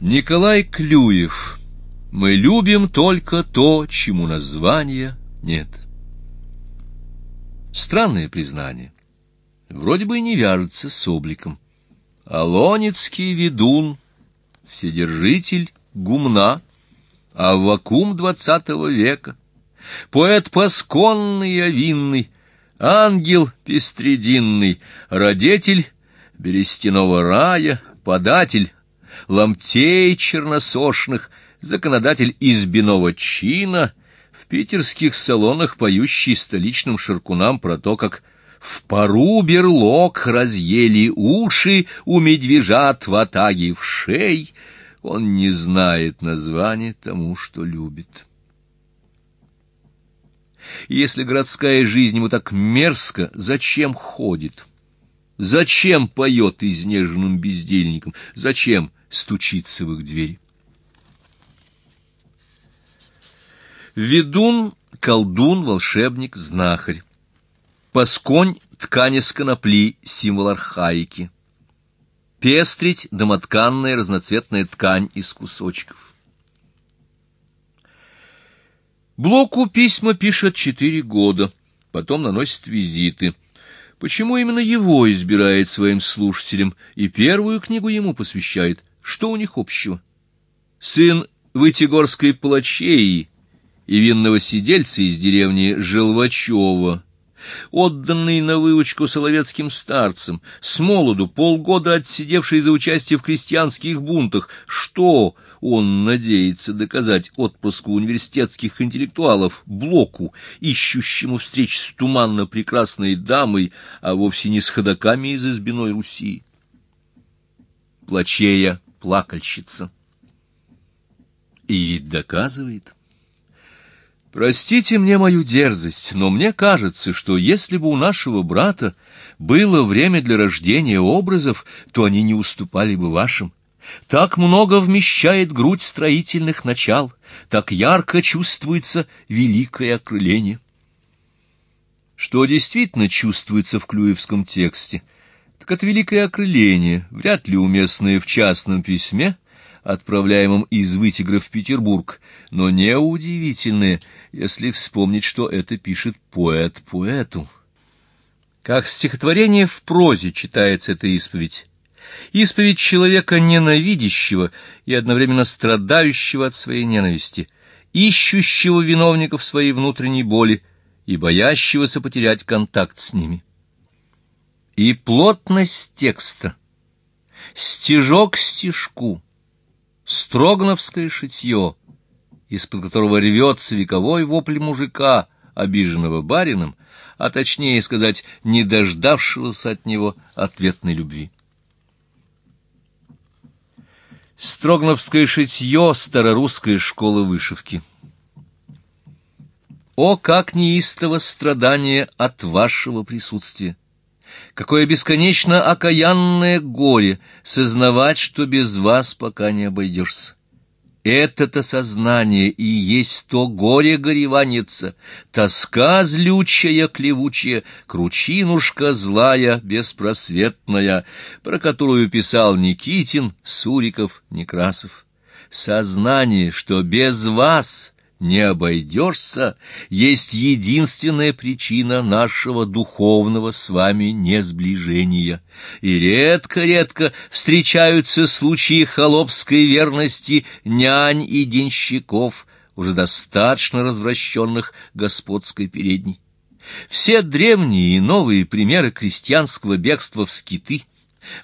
Николай Клюев. Мы любим только то, чему названия нет. Странное признание. Вроде бы и не вяжется с обликом. Алонецкий ведун, вседержитель гумна, а вакуум двадцатого века, поэт пасконный и овинный, ангел пестрединный, родитель берестяного рая, податель ломтей черносошных, законодатель избиного чина, в питерских салонах поющий столичным ширкунам про то, как в пару берлог разъели уши у медвежат в атаге в шей, он не знает названия тому, что любит. Если городская жизнь ему так мерзко, зачем ходит? Зачем поет изнеженным бездельником? Зачем стучится в их двери? Ведун, колдун, волшебник, знахарь. Пасконь — ткань из конопли, символ архаики. Пестрить — домотканная разноцветная ткань из кусочков. Блоку письма пишет четыре года, потом наносит визиты. Почему именно его избирает своим слушателем и первую книгу ему посвящает? Что у них общего? Сын Вытегорской палачеи и винного сидельца из деревни Желвачева, отданный на выучку соловецким старцам, с молоду полгода отсидевший за участие в крестьянских бунтах, что он надеется доказать отпуску университетских интеллектуалов Блоку, ищущему встреч с туманно-прекрасной дамой, а вовсе не с ходоками из избиной Руси. Плачея плакальщица. И ведь доказывает... Простите мне мою дерзость, но мне кажется, что если бы у нашего брата было время для рождения образов, то они не уступали бы вашим. Так много вмещает грудь строительных начал, так ярко чувствуется великое окрыление. Что действительно чувствуется в клюевском тексте, так это великое окрыление, вряд ли уместное в частном письме, отправляемом из Вытигра в Петербург, но неудивительное, если вспомнить, что это пишет поэт поэту. Как стихотворение в прозе читается эта исповедь. Исповедь человека ненавидящего и одновременно страдающего от своей ненависти, ищущего виновников своей внутренней боли и боящегося потерять контакт с ними. И плотность текста, стежок стежку, строгновское шитье, из-под которого рвется вековой вопль мужика, обиженного барином, а точнее сказать, не дождавшегося от него ответной любви. Строгновское шитье старорусская школа вышивки. О, как неистово страдание от вашего присутствия! Какое бесконечно окаянное горе сознавать, что без вас пока не обойдешься. Это-то сознание и есть то горе-гореванница, тоска злючая, клевучая, кручинушка злая, беспросветная, про которую писал Никитин, Суриков, Некрасов. Сознание, что без вас не обойдешься, есть единственная причина нашего духовного с вами несближения. И редко-редко встречаются случаи холопской верности нянь и денщиков, уже достаточно развращенных господской передней. Все древние и новые примеры крестьянского бегства в скиты —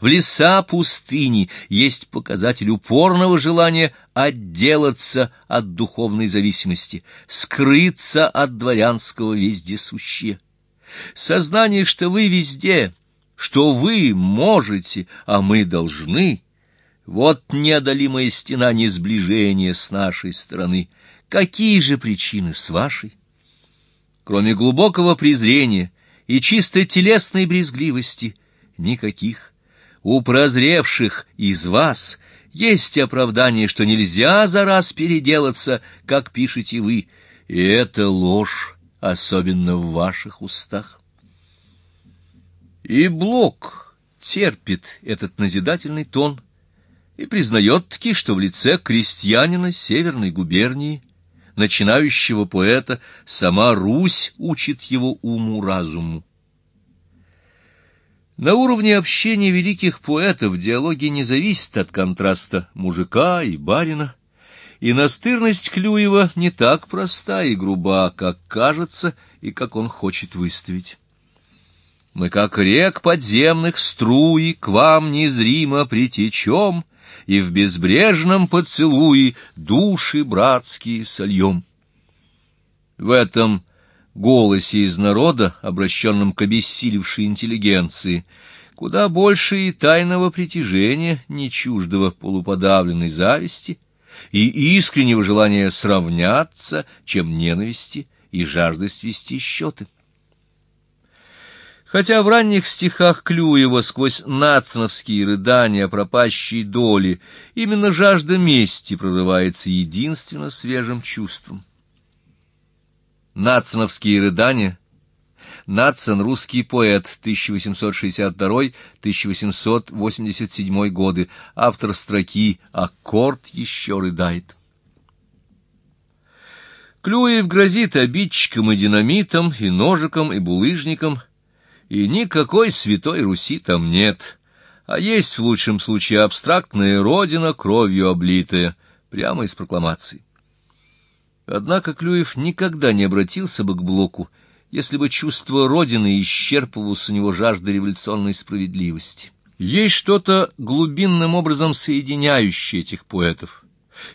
в леса пустыни есть показатель упорного желания отделаться от духовной зависимости, скрыться от дворянского вездесущия. Сознание, что вы везде, что вы можете, а мы должны, вот неодолимая стена несближения с нашей стороны. Какие же причины с вашей? Кроме глубокого презрения и чисто телесной брезгливости, никаких у прозревших из вас есть оправдание, что нельзя за раз переделаться, как пишете вы, и это ложь, особенно в ваших устах. И Блок терпит этот назидательный тон, и признает-таки, что в лице крестьянина Северной губернии, начинающего поэта, сама Русь учит его уму-разуму. На уровне общения великих поэтов диалоги не зависят от контраста мужика и барина, и настырность Клюева не так проста и груба, как кажется и как он хочет выставить. Мы, как рек подземных струи, к вам незримо притечем, и в безбрежном поцелуе души братские сольем. В этом голосе из народа, обращенном к обессилевшей интеллигенции, куда больше и тайного притяжения, не чуждого полуподавленной зависти, и искреннего желания сравняться, чем ненависти и жажды свести счеты. Хотя в ранних стихах Клюева сквозь нациновские рыдания о пропащей доли именно жажда мести прорывается единственно свежим чувством. Нациновские рыдания. Нацин — русский поэт, 1862-1887 годы, автор строки «Аккорд еще рыдает». Клюев грозит обидчикам и динамитом, и ножиком, и булыжником, и никакой святой Руси там нет, а есть в лучшем случае абстрактная родина, кровью облитая, прямо из прокламации. Однако Клюев никогда не обратился бы к Блоку, если бы чувство Родины исчерпывалось у него жажда революционной справедливости. Есть что-то глубинным образом соединяющее этих поэтов,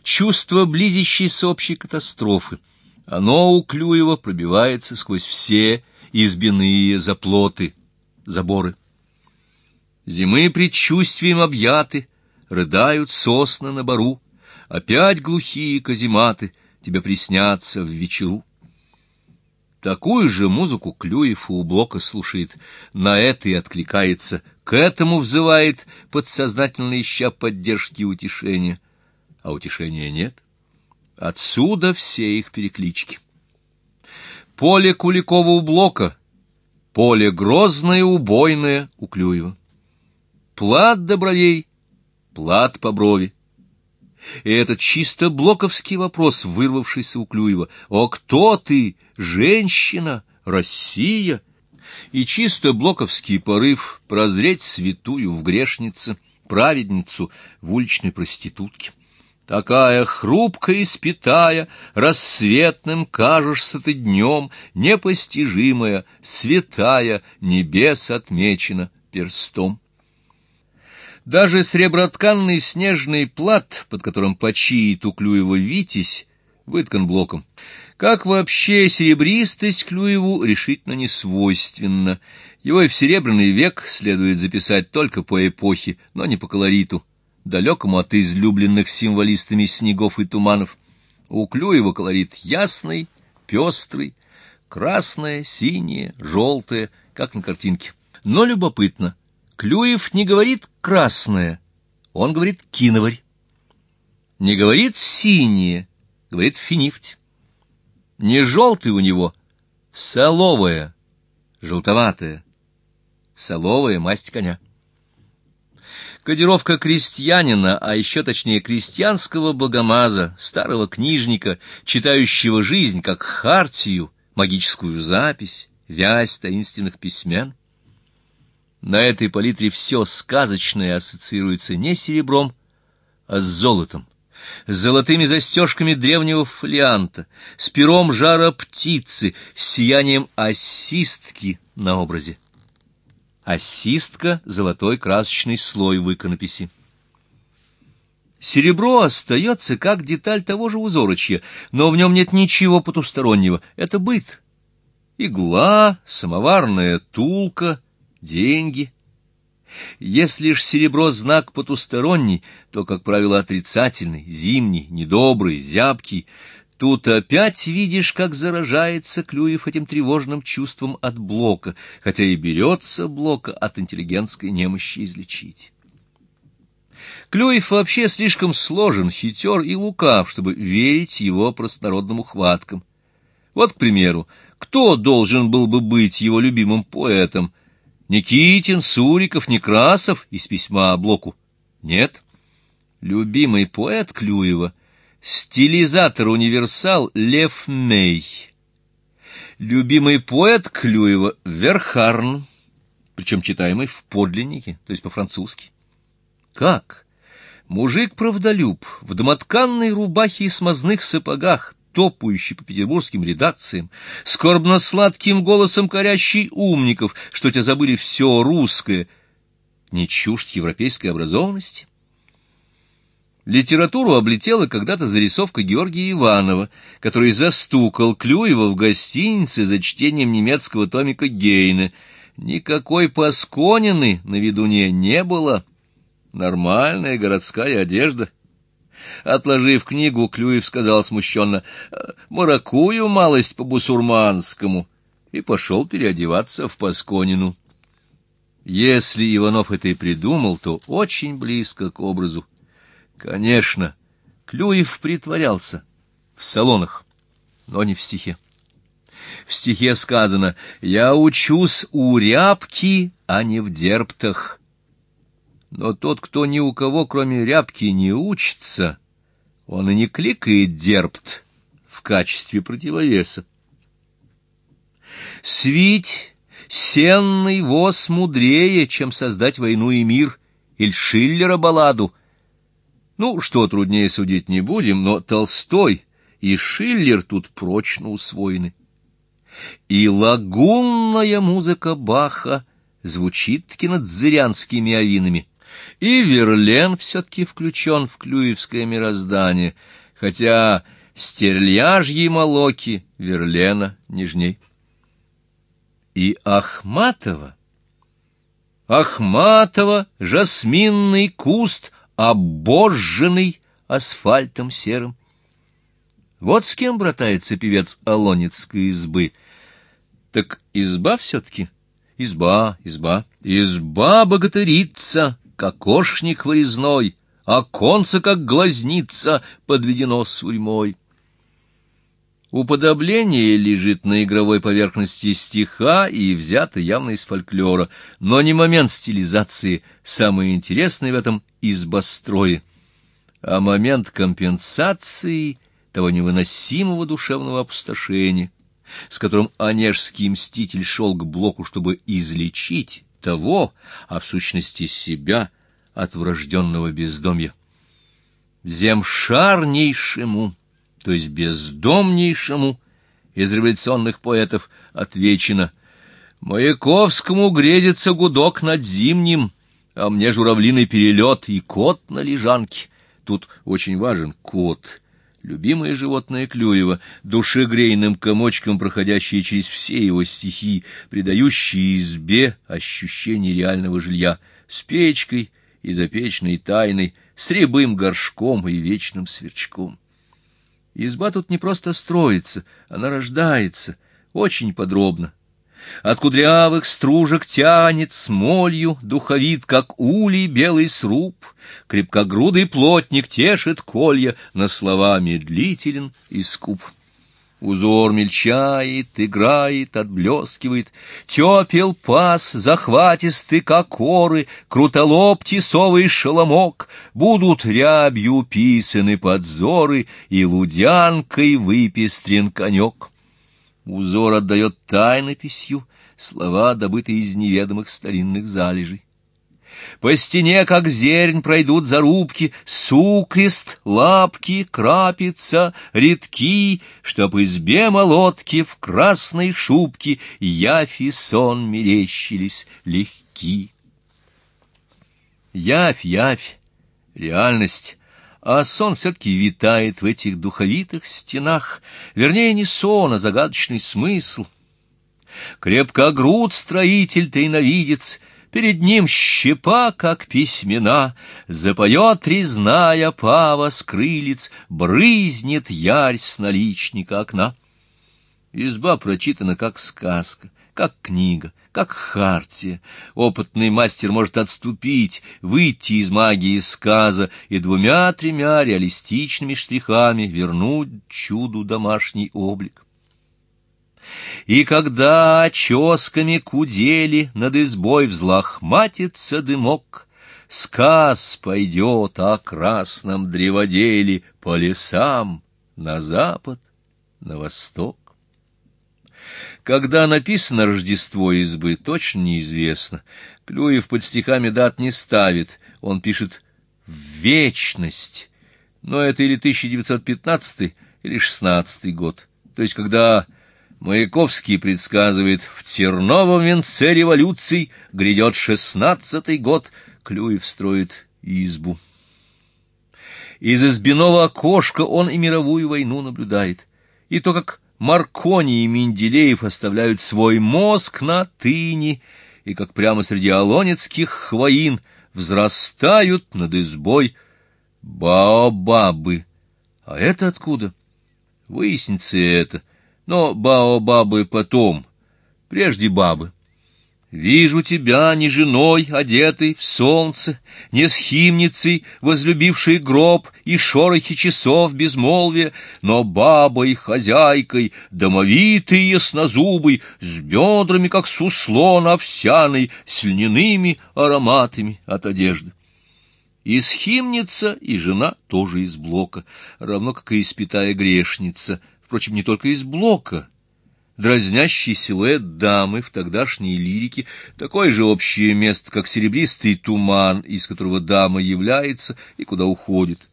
чувство близящейся общей катастрофы. Оно у Клюева пробивается сквозь все избиные заплоты, заборы. Зимы предчувствием объяты, рыдают сосны на бару, опять глухие казематы — тебе приснятся в вечеру. Такую же музыку Клюев у Блока слушает, на это и откликается, к этому взывает, подсознательно ища поддержки и утешения. А утешения нет. Отсюда все их переклички. Поле Куликова у Блока, поле грозное, убойное у Клюева. Плат до плат по брови. И этот чисто блоковский вопрос, вырвавшийся у Клюева. «О, кто ты? Женщина? Россия?» И чисто блоковский порыв прозреть святую в грешнице, праведницу в уличной проститутке. Такая хрупкая и спитая, рассветным кажешься ты днем, непостижимая, святая, небес отмечена перстом. Даже сребротканный снежный плат, под которым почиет у Клюева Витязь, выткан блоком. Как вообще серебристость Клюеву решительно не свойственна. Его и в Серебряный век следует записать только по эпохе, но не по колориту, далекому от излюбленных символистами снегов и туманов. У Клюева колорит ясный, пестрый, красное, синее, желтое, как на картинке. Но любопытно, Клюев не говорит «красное», он говорит «киноварь». Не говорит «синее», говорит «финифть». Не желтый у него, соловая, желтоватая, соловая масть коня. Кодировка крестьянина, а еще точнее крестьянского богомаза, старого книжника, читающего жизнь как хартию, магическую запись, вязь таинственных письмен — на этой палитре все сказочное ассоциируется не серебром, а с золотом, с золотыми застежками древнего фолианта, с пером жара птицы, с сиянием осистки на образе. Осистка — золотой красочный слой в иконописи. Серебро остается как деталь того же узорочья, но в нем нет ничего потустороннего. Это быт. Игла, самоварная тулка — деньги. Если ж серебро знак потусторонний, то, как правило, отрицательный, зимний, недобрый, зябкий. Тут опять видишь, как заражается Клюев этим тревожным чувством от Блока, хотя и берется Блока от интеллигентской немощи излечить. Клюев вообще слишком сложен, хитер и лукав, чтобы верить его простонародным ухваткам. Вот, к примеру, кто должен был бы быть его любимым поэтом — Никитин, Суриков, Некрасов из письма Блоку? Нет. Любимый поэт Клюева — стилизатор-универсал Лев Мей. Любимый поэт Клюева — Верхарн, причем читаемый в подлиннике, то есть по-французски. Как? Мужик-правдолюб в домотканной рубахе и смазных сапогах, топающий по петербургским редакциям, скорбно-сладким голосом корящий умников, что те забыли все русское, не чужд европейской образованности? Литературу облетела когда-то зарисовка Георгия Иванова, который застукал Клюева в гостинице за чтением немецкого томика Гейна. Никакой Пасконины на видуне не было, Нормальная городская одежда. Отложив книгу, Клюев сказал смущенно, «Маракую малость по-бусурманскому», и пошел переодеваться в Пасконину. Если Иванов это и придумал, то очень близко к образу. Конечно, Клюев притворялся в салонах, но не в стихе. В стихе сказано «Я учусь у рябки, а не в дерптах». Но тот, кто ни у кого, кроме рябки, не учится, он и не кликает дерпт в качестве противовеса. Свить сенный воз мудрее, чем создать войну и мир, или Шиллера балладу. Ну, что труднее судить не будем, но Толстой и Шиллер тут прочно усвоены. И лагунная музыка Баха звучит-таки над зырянскими авинами. И Верлен все-таки включен в клюевское мироздание, хотя стерляжьи молоки Верлена нежней. И Ахматова, Ахматова жасминный куст, обожженный асфальтом серым. Вот с кем братается певец Алонецкой избы. Так изба все-таки, изба, изба, изба богатырица, кокошник вырезной, оконце, как глазница, подведено сурьмой. Уподобление лежит на игровой поверхности стиха и взято явно из фольклора, но не момент стилизации, самый интересный в этом избострое, а момент компенсации того невыносимого душевного опустошения, с которым онежский мститель шел к блоку, чтобы излечить того, а в сущности себя, от врожденного бездомья. Земшарнейшему, то есть бездомнейшему из революционных поэтов отвечено «Маяковскому грезится гудок над зимним, а мне журавлиный перелет и кот на лежанке». Тут очень важен кот — любимое животное Клюева, душегрейным комочком, проходящее через все его стихи, придающие избе ощущение реального жилья, с печкой и запечной тайной, с рябым горшком и вечным сверчком. Изба тут не просто строится, она рождается, очень подробно, от кудрявых стружек тянет смолью, Духовит, как улей, белый сруб. Крепкогрудый плотник тешит колья, На слова медлителен и скуп. Узор мельчает, играет, отблескивает, Тепел пас, захватистый, как оры, Крутолоб, тесовый шеломок, Будут рябью писаны подзоры, И лудянкой выпестрен конек. Узор отдает тайнописью слова, добытые из неведомых старинных залежей. По стене, как зернь, пройдут зарубки, Сукрест, лапки, крапица, редки, Чтоб избе молотки в красной шубке Явь и сон мерещились легки. Явь, явь, реальность, а сон все-таки витает в этих духовитых стенах, вернее, не сон, а загадочный смысл. Крепко груд строитель тайновидец, перед ним щепа, как письмена, запоет резная пава с крылец, брызнет ярь с наличника окна. Изба прочитана как сказка, как книга, как хартия. Опытный мастер может отступить, выйти из магии сказа и двумя-тремя реалистичными штрихами вернуть чуду домашний облик. И когда ческами кудели над избой взлохматится дымок, сказ пойдет о красном древоделе по лесам на запад, на восток. Когда написано «Рождество избы», точно неизвестно. Клюев под стихами дат не ставит, он пишет «вечность», но это или 1915 или 16 год, то есть когда Маяковский предсказывает «в терновом венце революций грядет шестнадцатый год», Клюев строит избу. Из избиного окошка он и мировую войну наблюдает, и то, как Маркони и Менделеев оставляют свой мозг на тыне, и как прямо среди алонецких хвоин взрастают над избой баобабы. А это откуда? Выяснится это. Но баобабы потом, прежде бабы. Вижу тебя не женой, одетой в солнце, не схимницей, возлюбившей гроб и шорохи часов безмолвия, но бабой, хозяйкой, домовитой яснозубой, с бедрами, как суслон овсяный, с льняными ароматами от одежды. И схимница, и жена тоже из блока, равно как и испитая грешница, впрочем, не только из блока — дразнящий силуэт дамы в тогдашней лирике, такое же общее место, как серебристый туман, из которого дама является и куда уходит.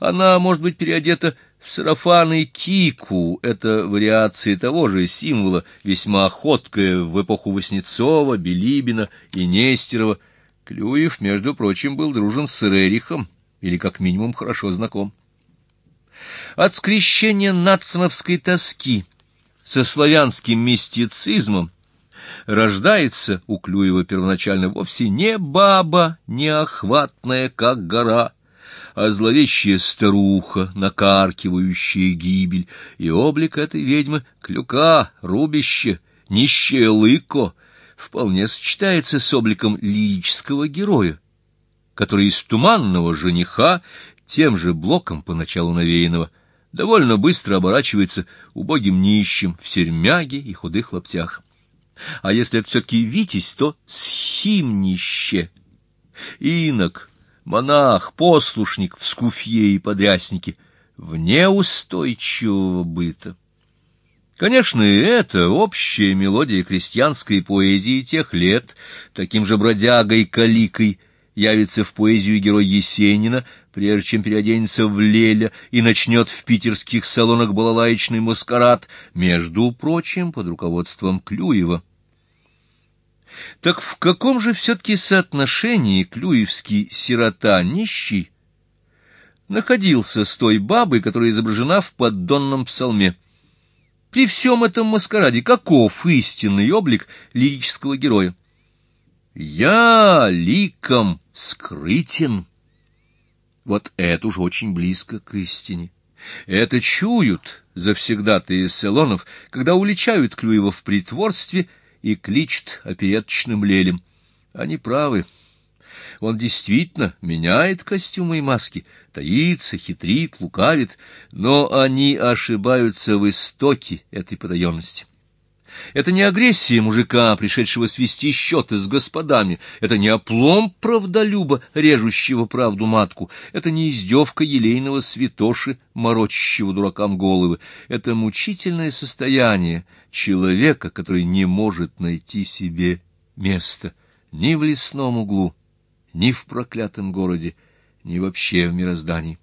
Она может быть переодета в сарафан и кику, это вариации того же символа, весьма охоткая в эпоху Васнецова, Билибина и Нестерова. Клюев, между прочим, был дружен с Рерихом, или как минимум хорошо знаком. От скрещения нациновской тоски — со славянским мистицизмом, рождается у Клюева первоначально вовсе не баба, неохватная, как гора, а зловещая старуха, накаркивающая гибель, и облик этой ведьмы — клюка, рубище, нищее лыко — вполне сочетается с обликом лирического героя, который из туманного жениха, тем же блоком поначалу навеянного, довольно быстро оборачивается убогим нищим в сермяге и худых лаптях. А если это все-таки витязь, то схимнище. Инок, монах, послушник в скуфье и подряснике, вне устойчивого быта. Конечно, и это общая мелодия крестьянской поэзии тех лет, таким же бродягой-каликой, явится в поэзию герой Есенина, прежде чем переоденется в Леля и начнет в питерских салонах балалаечный маскарад, между прочим, под руководством Клюева. Так в каком же все-таки соотношении клюевский сирота-нищий находился с той бабой, которая изображена в поддонном псалме? При всем этом маскараде каков истинный облик лирического героя? «Я ликом скрытен». Вот это уж очень близко к истине. Это чуют завсегдатые салонов, когда уличают Клюева в притворстве и кличут опереточным лелем. Они правы. Он действительно меняет костюмы и маски, таится, хитрит, лукавит, но они ошибаются в истоке этой потаенности. Это не агрессия мужика, пришедшего свести счеты с господами. Это не оплом правдолюба, режущего правду матку. Это не издевка елейного святоши, морочащего дуракам головы. Это мучительное состояние человека, который не может найти себе места ни в лесном углу, ни в проклятом городе, ни вообще в мироздании.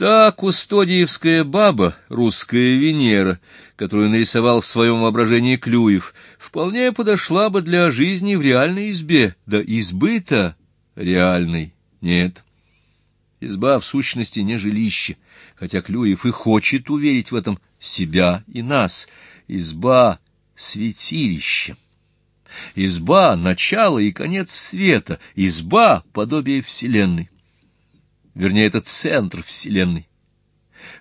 Та кустодиевская баба, русская Венера, которую нарисовал в своем воображении Клюев, вполне подошла бы для жизни в реальной избе, да избы-то реальной нет. Изба в сущности не жилище, хотя Клюев и хочет уверить в этом себя и нас. Изба — святилище. Изба — начало и конец света, изба — подобие Вселенной вернее, это центр Вселенной.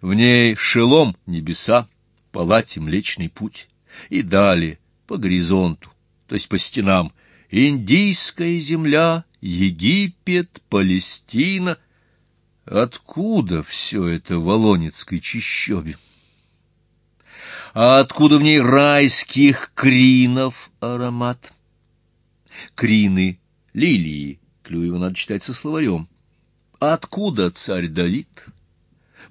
В ней шелом небеса, палате Млечный Путь, и далее по горизонту, то есть по стенам, Индийская земля, Египет, Палестина. Откуда все это в Волонецкой чащобе? А откуда в ней райских кринов аромат? Крины, лилии, Клюева надо читать со словарем. Откуда царь Давид?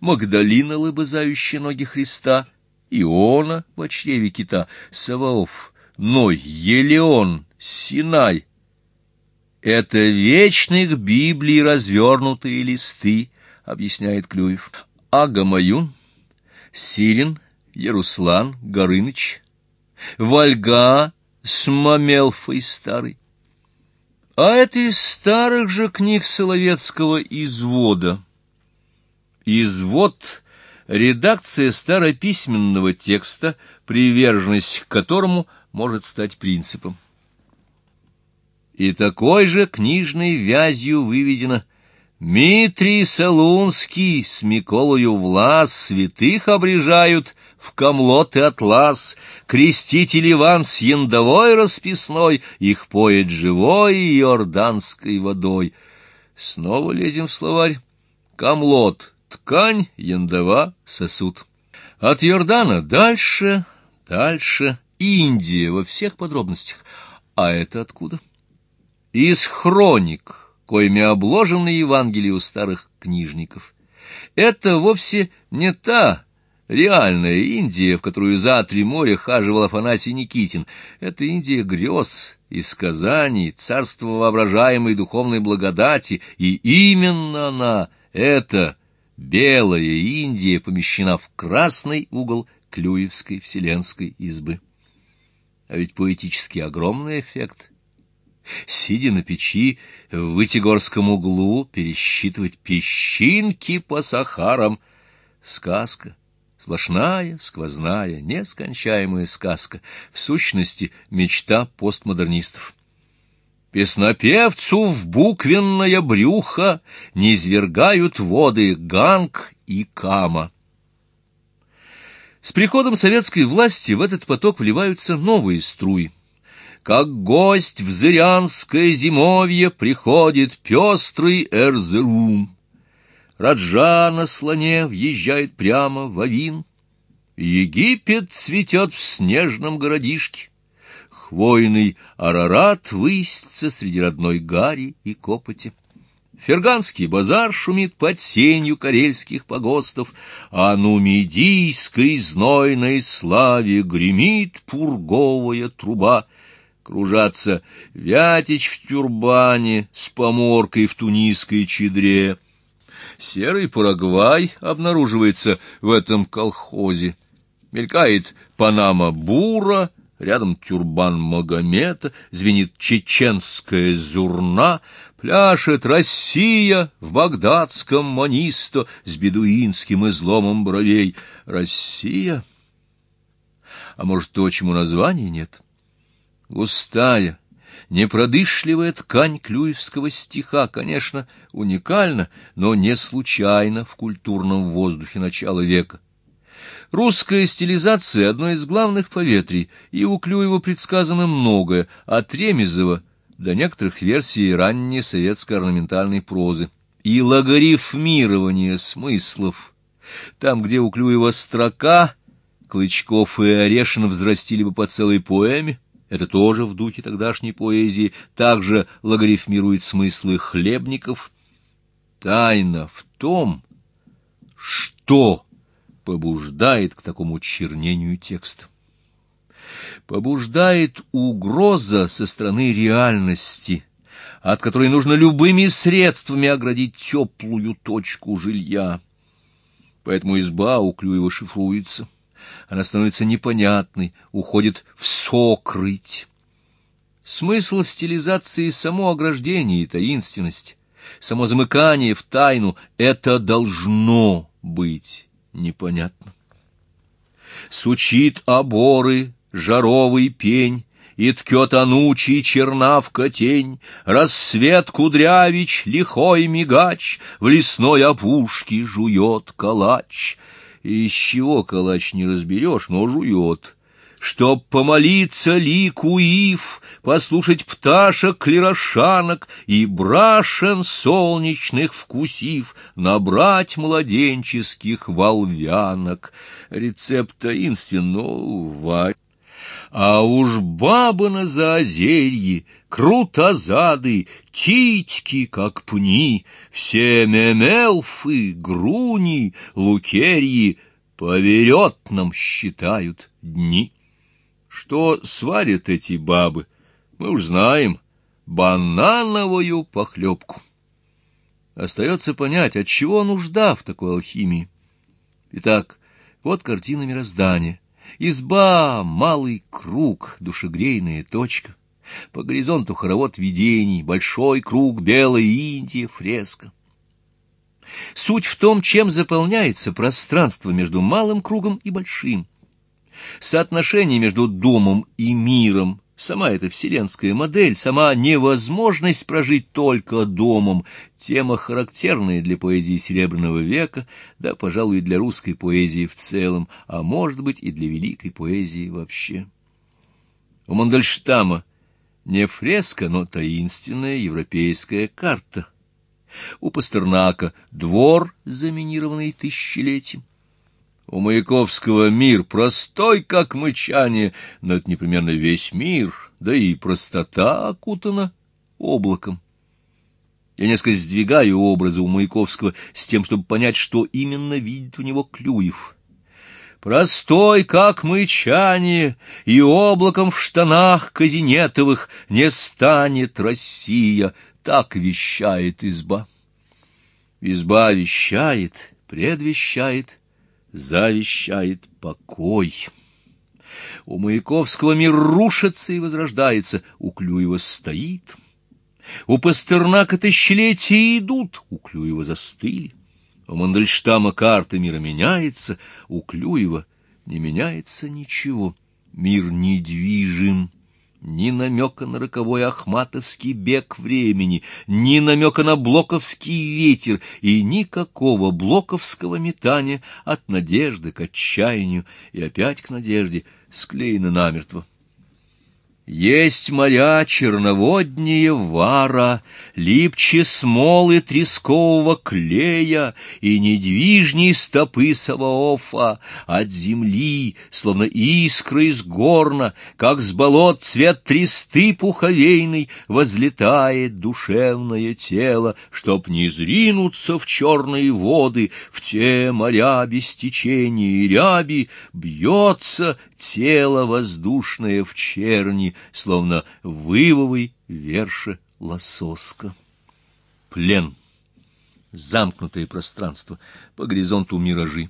Магдалина, лыбызающая ноги Христа, Иона в чреве кита, Саваоф, Ной, Елеон, Синай. Это вечных Библий развернутые листы, объясняет Клюев. Агамаюн, Сирин, Яруслан, Горыныч, Вольга с Мамелфой старый. А это из старых же книг Соловецкого извода. Извод — редакция старописьменного текста, приверженность к которому может стать принципом. И такой же книжной вязью выведено «Митрий Солунский с Миколою Влас святых обрежают, в камлот и атлас, креститель Иван с яндовой расписной, их поет живой иорданской водой». Снова лезем в словарь. Камлот — ткань, яндова — сосуд. От Иордана дальше, дальше Индия во всех подробностях. А это откуда? Из хроник, коими обложены Евангелие у старых книжников. Это вовсе не та реальная Индия, в которую за три моря хаживал Афанасий Никитин. Это Индия грез и сказаний, царство воображаемой духовной благодати, и именно она, эта белая Индия, помещена в красный угол Клюевской вселенской избы. А ведь поэтически огромный эффект — сидя на печи в Вытегорском углу, пересчитывать песчинки по Сахарам. Сказка, сплошная, сквозная, нескончаемая сказка, в сущности, мечта постмодернистов. Песнопевцу в буквенное брюхо низвергают воды Ганг и Кама. С приходом советской власти в этот поток вливаются новые струи. Как гость в зырянское зимовье приходит пестрый Эрзерум. Раджа на слоне въезжает прямо в Авин. Египет цветет в снежном городишке. Хвойный Арарат высится среди родной гари и копоти. Ферганский базар шумит под сенью карельских погостов, а нумидийской знойной славе гремит пурговая труба — кружатся Вятич в тюрбане с поморкой в тунисской чедре. Серый Парагвай обнаруживается в этом колхозе. Мелькает Панама Бура, рядом тюрбан Магомета, звенит чеченская зурна, пляшет Россия в багдадском манисто с бедуинским изломом бровей. Россия? А может, то, чему названия нет? — Густая, непродышливая ткань клюевского стиха, конечно, уникальна, но не случайно в культурном воздухе начала века. Русская стилизация — одно из главных поветрий, и у Клюева предсказано многое, от Ремезова до некоторых версий ранней советской орнаментальной прозы. И логарифмирование смыслов. Там, где у Клюева строка, Клычков и Орешин взрастили бы по целой поэме, это тоже в духе тогдашней поэзии, также логарифмирует смыслы хлебников. Тайна в том, что побуждает к такому чернению текста. Побуждает угроза со стороны реальности, от которой нужно любыми средствами оградить теплую точку жилья. Поэтому изба у Клюева шифруется она становится непонятной, уходит в сокрыть. Смысл стилизации — само ограждение и таинственность, само замыкание в тайну — это должно быть непонятно. Сучит оборы, жаровый пень, и ткет анучий чернавка тень, Рассвет кудрявич, лихой мигач, В лесной опушке жует калач — из чего калач не разберешь, но жует. Чтоб помолиться лику ив, послушать пташек клерошанок и брашен солнечных вкусив, набрать младенческих волвянок. Рецепт таинствен, но варь. А уж баба на заозерье, крутозады, титьки, как пни, все мемелфы, груни, лукерьи по веретнам считают дни. Что сварят эти бабы, мы уж знаем, банановую похлебку. Остается понять, от чего нужда в такой алхимии. Итак, вот картина мироздания. Изба, малый круг, душегрейная точка. По горизонту хоровод видений, большой круг, белая Индия, фреска. Суть в том, чем заполняется пространство между малым кругом и большим. Соотношение между домом и миром, сама эта вселенская модель, сама невозможность прожить только домом, тема характерная для поэзии Серебряного века, да, пожалуй, для русской поэзии в целом, а может быть и для великой поэзии вообще. У Мандельштама не фреска, но таинственная европейская карта. У Пастернака двор, заминированный тысячелетием. У Маяковского мир простой, как мычание, но это непременно весь мир, да и простота окутана облаком. Я несколько сдвигаю образы у Маяковского с тем, чтобы понять, что именно видит у него Клюев. Простой, как мычание, и облаком в штанах казинетовых не станет Россия, так вещает изба. Изба вещает, предвещает, завещает покой. У Маяковского мир рушится и возрождается, у Клюева стоит. У Пастернака тысячелетия идут, у Клюева застыли. У Мандельштама карта мира меняется, у Клюева не меняется ничего. Мир недвижим, ни намека на роковой ахматовский бег времени, ни намека на блоковский ветер и никакого блоковского метания от надежды к отчаянию и опять к надежде склеено намертво. Есть моря черноводнее вара, Липче смолы трескового клея И недвижней стопы Саваофа. От земли, словно искры из горна, Как с болот цвет тресты пуховейный Возлетает душевное тело, Чтоб не зринуться в черные воды, В те моря без течения и ряби Бьется тело воздушное в черни, словно вывовый верша лососка. Плен. Замкнутое пространство. По горизонту миражи.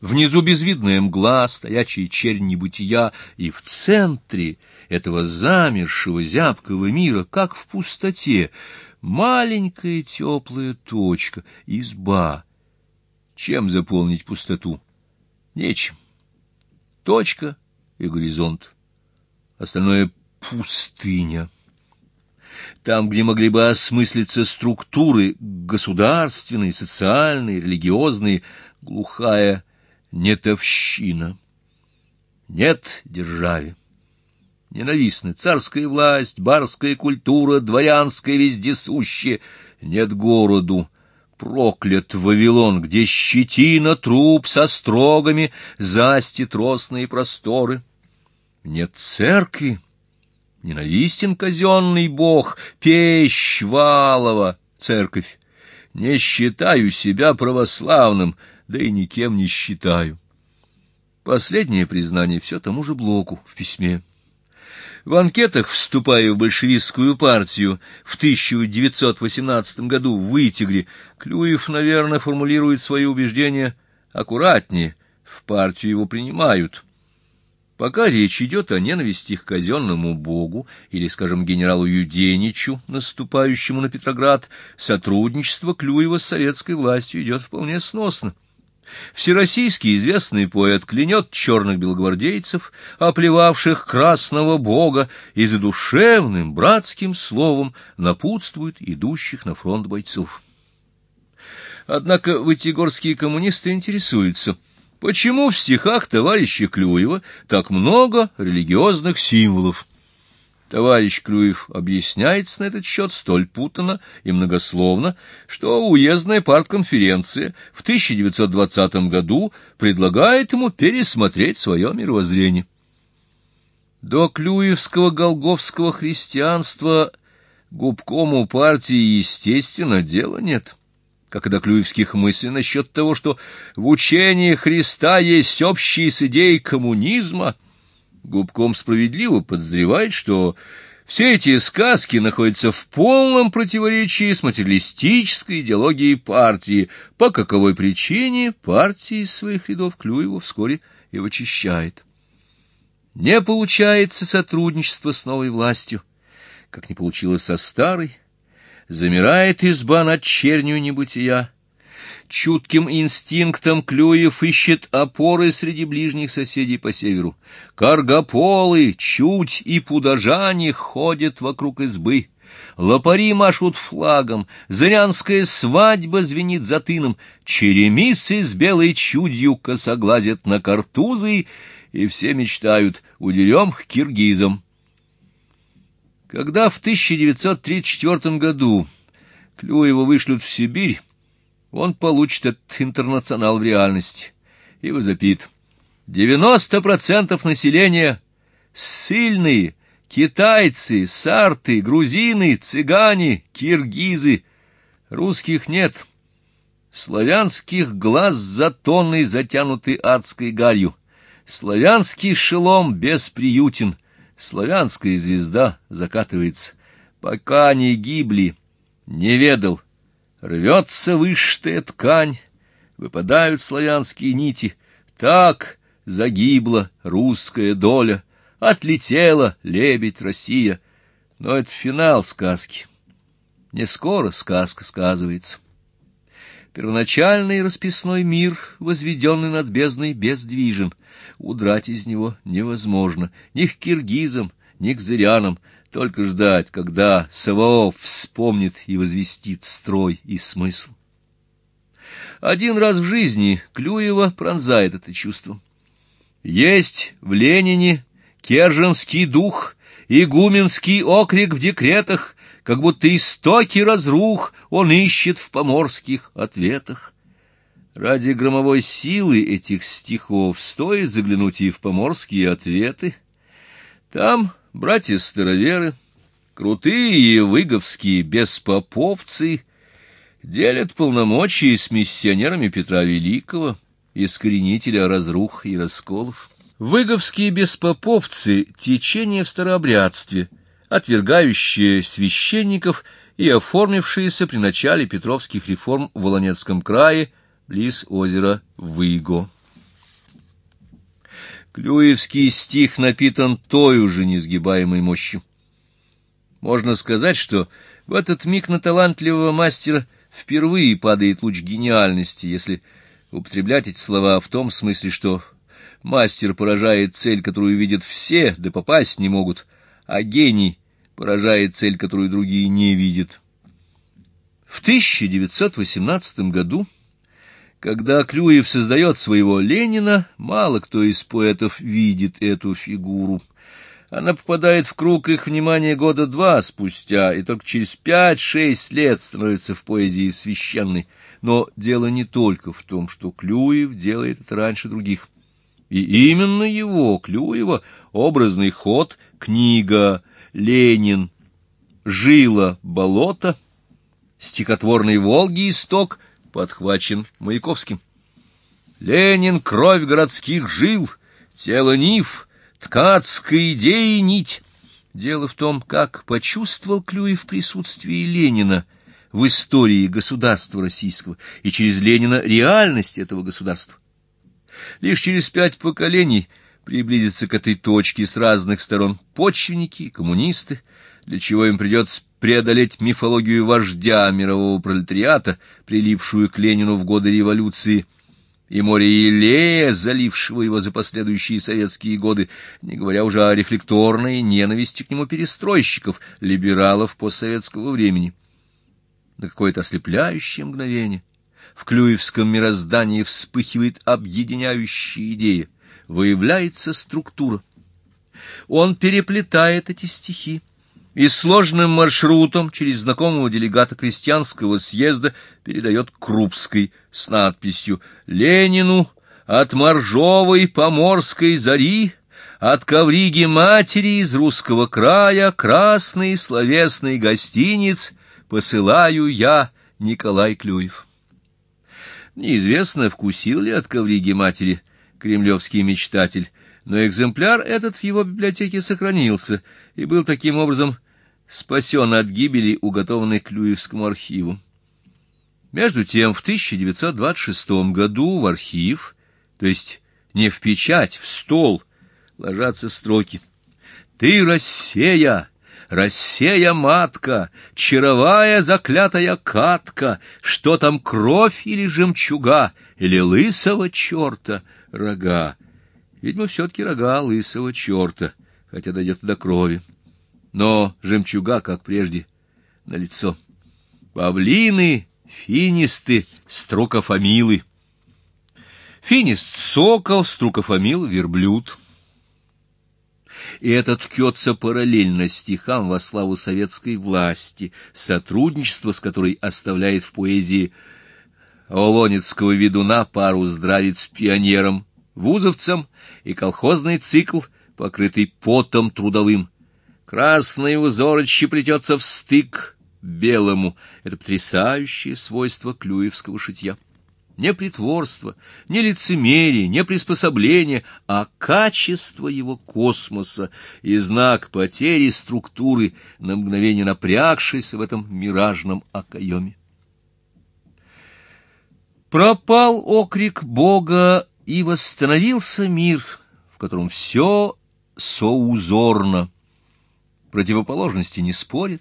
Внизу безвидная мгла, стоячие черни бытия, и в центре этого замершего зябкого мира, как в пустоте, маленькая теплая точка, изба. Чем заполнить пустоту? Нечем. Точка и горизонт остальное — пустыня. Там, где могли бы осмыслиться структуры государственные, социальные, религиозные, глухая нетовщина. Нет державе. Ненавистна царская власть, барская культура, дворянская вездесущая. Нет городу, проклят Вавилон, где щетина, труп со строгами застит росные просторы. Нет церкви, ненавистен казенный бог, пещь Валова, церковь. Не считаю себя православным, да и никем не считаю. Последнее признание все тому же Блоку в письме. В анкетах, вступая в большевистскую партию в 1918 году в Вытигре, Клюев, наверное, формулирует свои убеждения аккуратнее, в партию его принимают. Пока речь идет о ненависти к казенному богу или, скажем, генералу Юденичу, наступающему на Петроград, сотрудничество Клюева с советской властью идет вполне сносно. Всероссийский известный поэт клянет черных белогвардейцев, оплевавших красного бога, и задушевным братским словом напутствует идущих на фронт бойцов. Однако вытегорские коммунисты интересуются – Почему в стихах товарища Клюева так много религиозных символов? Товарищ Клюев объясняется на этот счет столь путанно и многословно, что уездная партконференция в 1920 году предлагает ему пересмотреть свое мировоззрение. До клюевского голговского христианства губкому партии, естественно, дела нет, как и до клюевских мыслей насчет того, что в учении Христа есть общие с идеей коммунизма. Губком справедливо подозревает, что все эти сказки находятся в полном противоречии с материалистической идеологией партии, по каковой причине партия из своих рядов Клюева вскоре и вычищает. Не получается сотрудничество с новой властью, как не получилось со старой. Замирает изба над чернью небытия. Чутким инстинктом Клюев ищет опоры среди ближних соседей по северу. Каргополы, чуть и пудожане ходят вокруг избы. Лопари машут флагом, зырянская свадьба звенит за тыном, черемисы с белой чудью косоглазят на картузы, и все мечтают «удерем к киргизам». Когда в 1934 году Клюева вышлют в Сибирь, он получит этот интернационал в реальности и возопит. Девяносто процентов населения сильные, китайцы, сарты, грузины, цыгане, киргизы. Русских нет. Славянских глаз за тонной затянуты адской гарью. Славянский шелом бесприютен, славянская звезда закатывается. Пока не гибли, не ведал, рвется вышитая ткань, выпадают славянские нити. Так загибла русская доля, отлетела лебедь Россия. Но это финал сказки. Не скоро сказка сказывается. Первоначальный расписной мир, возведенный над бездной, бездвижен. Удрать из него невозможно ни к киргизам, ни к зырянам, только ждать, когда Саваоф вспомнит и возвестит строй и смысл. Один раз в жизни Клюева пронзает это чувство. Есть в Ленине керженский дух, игуменский окрик в декретах, как будто истоки разрух он ищет в поморских ответах. Ради громовой силы этих стихов стоит заглянуть и в поморские ответы. Там братья-староверы, крутые выговские беспоповцы, делят полномочия с миссионерами Петра Великого, искоренителя разрух и расколов. Выговские беспоповцы — течение в старообрядстве — отвергающие священников и оформившиеся при начале петровских реформ в Волонецком крае близ озера Выго. Клюевский стих напитан той же несгибаемой мощью. Можно сказать, что в этот миг на талантливого мастера впервые падает луч гениальности, если употреблять эти слова в том смысле, что мастер поражает цель, которую видят все, да попасть не могут, а гений поражает цель, которую другие не видят. В 1918 году, когда Клюев создает своего Ленина, мало кто из поэтов видит эту фигуру. Она попадает в круг их внимания года два спустя, и только через пять-шесть лет становится в поэзии священной. Но дело не только в том, что Клюев делает это раньше других. И именно его, Клюева, образный ход, книга «Ленин», «Жила болото», стихотворный «Волги исток» подхвачен Маяковским. «Ленин — кровь городских жил, тело нив, ткацкая идея нить». Дело в том, как почувствовал Клюев присутствие Ленина в истории государства российского и через Ленина реальность этого государства. Лишь через пять поколений приблизятся к этой точке с разных сторон почвенники и коммунисты, для чего им придется преодолеть мифологию вождя мирового пролетариата, прилипшую к Ленину в годы революции, и море Елея, залившего его за последующие советские годы, не говоря уже о рефлекторной ненависти к нему перестройщиков, либералов постсоветского времени. На какое-то ослепляющее мгновение — в клюевском мироздании вспыхивает объединяющая идея, выявляется структура. Он переплетает эти стихи и сложным маршрутом через знакомого делегата крестьянского съезда передает Крупской с надписью «Ленину от моржовой поморской зари От ковриги матери из русского края красный словесный гостиниц посылаю я, Николай Клюев. Неизвестно, вкусил ли от ковриги матери кремлевский мечтатель, но экземпляр этот в его библиотеке сохранился и был таким образом спасен от гибели, уготованной Клюевскому архиву. Между тем, в 1926 году в архив, то есть не в печать, в стол, ложатся строки. «Ты, Россия, Россия матка, чаровая заклятая катка, что там кровь или жемчуга, или лысого черта рога?» Видимо, все-таки рога лысого черта, хотя дойдет до крови. Но жемчуга, как прежде, на лицо. Павлины Финисты, струкофамилы. Финист — сокол, струкофамил — верблюд. И это ткется параллельно стихам во славу советской власти, сотрудничество с которой оставляет в поэзии Олонецкого ведуна пару здравиц с пионером, вузовцем и колхозный цикл, покрытый потом трудовым. Красное узорочье плетется в стык — белому. Это потрясающее свойство клюевского шитья. Не притворство, не лицемерие, не приспособление, а качество его космоса и знак потери структуры, на мгновение напрягшейся в этом миражном окоеме. Пропал окрик Бога, и восстановился мир, в котором все соузорно. Противоположности не спорят,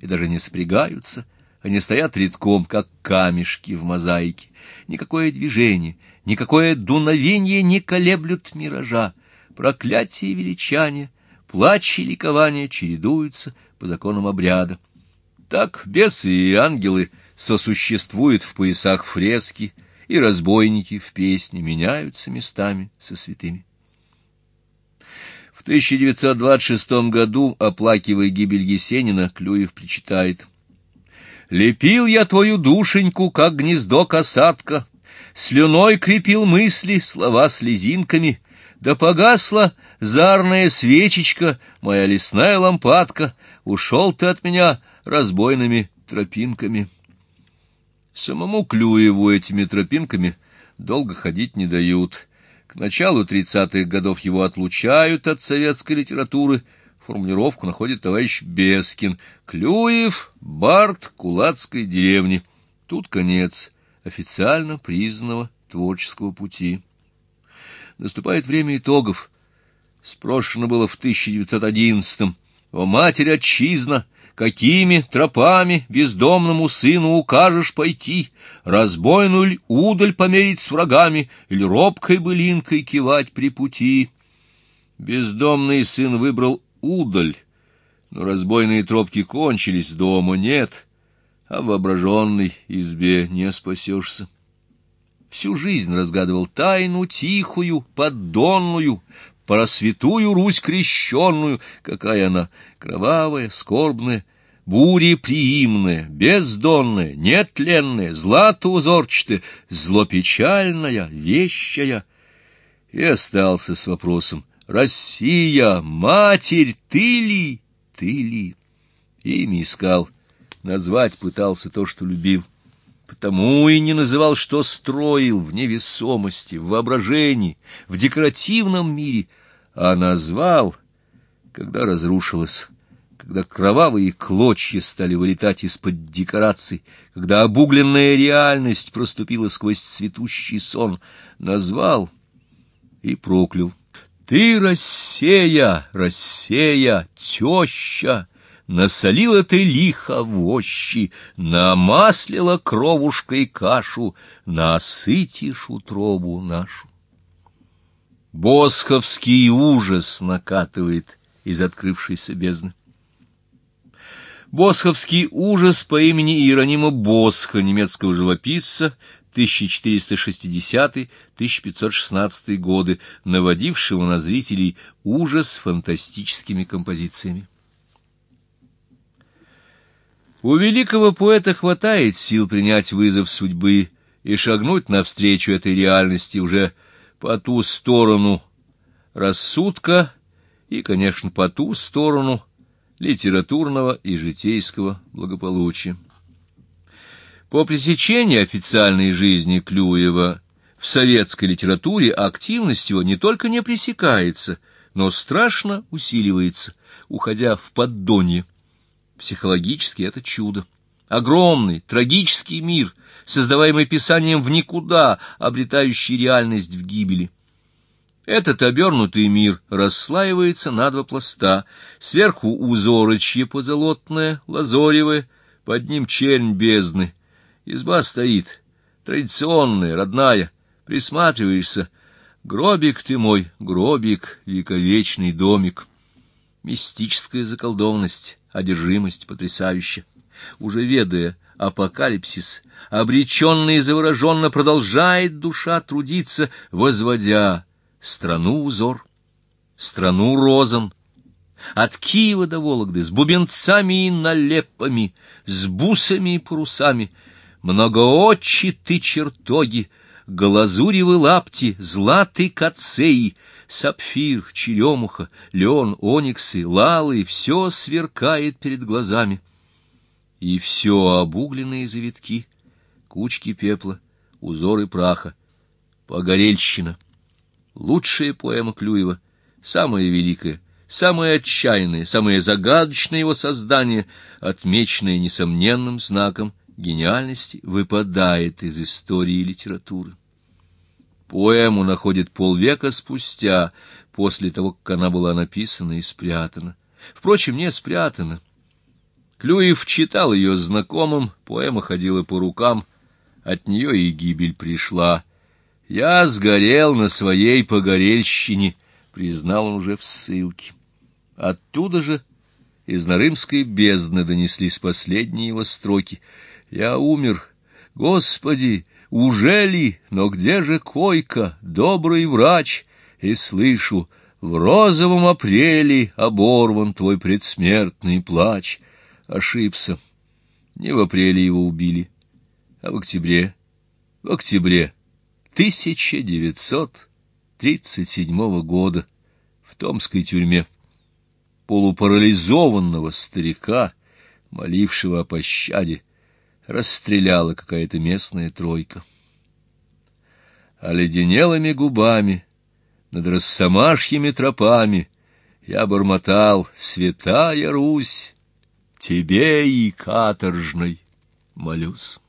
и даже не сопрягаются, они стоят редком, как камешки в мозаике. Никакое движение, никакое дуновение не колеблют миража. Проклятие и величание, плач и ликование чередуются по законам обряда. Так бесы и ангелы сосуществуют в поясах фрески, и разбойники в песне меняются местами со святыми. В 1926 году, оплакивая гибель Есенина, Клюев причитает. «Лепил я твою душеньку, как гнездо касатка, слюной крепил мысли, слова слезинками, да погасла зарная свечечка, моя лесная лампадка, ушел ты от меня разбойными тропинками». Самому Клюеву этими тропинками долго ходить не дают — к началу тридцатых годов его отлучают от советской литературы. Формулировку находит товарищ Бескин. Клюев, Барт, Кулацкой деревни. Тут конец официально признанного творческого пути. Наступает время итогов. Спрошено было в 1911-м. «О, матерь отчизна!» Какими тропами бездомному сыну укажешь пойти, Разбойную ль удаль померить с врагами Или робкой былинкой кивать при пути? Бездомный сын выбрал удаль, но разбойные тропки кончились, дома нет, а в воображенной избе не спасешься. Всю жизнь разгадывал тайну тихую, поддонную, про святую Русь крещенную, какая она кровавая, скорбная, буреприимная, бездонная, нетленная, златоузорчатая, злопечальная, вещая. И остался с вопросом «Россия, матерь, ты ли, ты ли?» Имя искал, назвать пытался то, что любил. Потому и не называл, что строил в невесомости, в воображении, в декоративном мире, а назвал, когда разрушилось, когда кровавые клочья стали вылетать из-под декораций, когда обугленная реальность проступила сквозь цветущий сон, назвал и проклял. Ты, Россия, Россия, теща! Насолила ты лихо вощи, намаслила кровушкой кашу, насытишь утробу нашу. Босховский ужас накатывает из открывшейся бездны. Босховский ужас по имени Иеронима Босха, немецкого живописца, 1460-1516 годы, наводившего на зрителей ужас фантастическими композициями. У великого поэта хватает сил принять вызов судьбы и шагнуть навстречу этой реальности уже по ту сторону рассудка и, конечно, по ту сторону литературного и житейского благополучия. По пресечении официальной жизни Клюева в советской литературе активность его не только не пресекается, но страшно усиливается, уходя в поддонье. Психологически это чудо. Огромный, трагический мир, создаваемый писанием в никуда, обретающий реальность в гибели. Этот обернутый мир расслаивается на два пласта. Сверху узорочье позолотное, лазоревое, под ним чернь бездны. Изба стоит, традиционная, родная. Присматриваешься. Гробик ты мой, гробик, вековечный домик. Мистическая заколдованность, одержимость потрясающая. Уже ведая апокалипсис, обреченно и завороженно продолжает душа трудиться, возводя страну узор, страну розан, от Киева до Вологды, с бубенцами и налепами, с бусами и парусами, многоочи ты чертоги, глазуревы лапти, златы кацеи, сапфир, черемуха, лен, ониксы, лалы — все сверкает перед глазами. И все обугленные завитки, кучки пепла, узоры праха, погорельщина — Лучшая поэма Клюева, самая великая, самое отчаянное, самое загадочное его создание, отмеченное несомненным знаком гениальности, выпадает из истории литературы. Поэму находит полвека спустя, после того, как она была написана и спрятана. Впрочем, не спрятана. Клюев читал ее знакомым, поэма ходила по рукам, от нее и гибель пришла — я сгорел на своей погорельщине, признал он уже в ссылке. Оттуда же из Нарымской бездны донеслись последние его строки. Я умер, Господи, уже ли, но где же койка, добрый врач? И слышу, в розовом апреле оборван твой предсмертный плач. Ошибся. Не в апреле его убили, а в октябре. В октябре 1937 года в Томской тюрьме полупарализованного старика, молившего о пощаде, расстреляла какая-то местная тройка. Оледенелыми губами, над рассамашьими тропами я бормотал «Святая Русь, тебе и каторжной молюсь».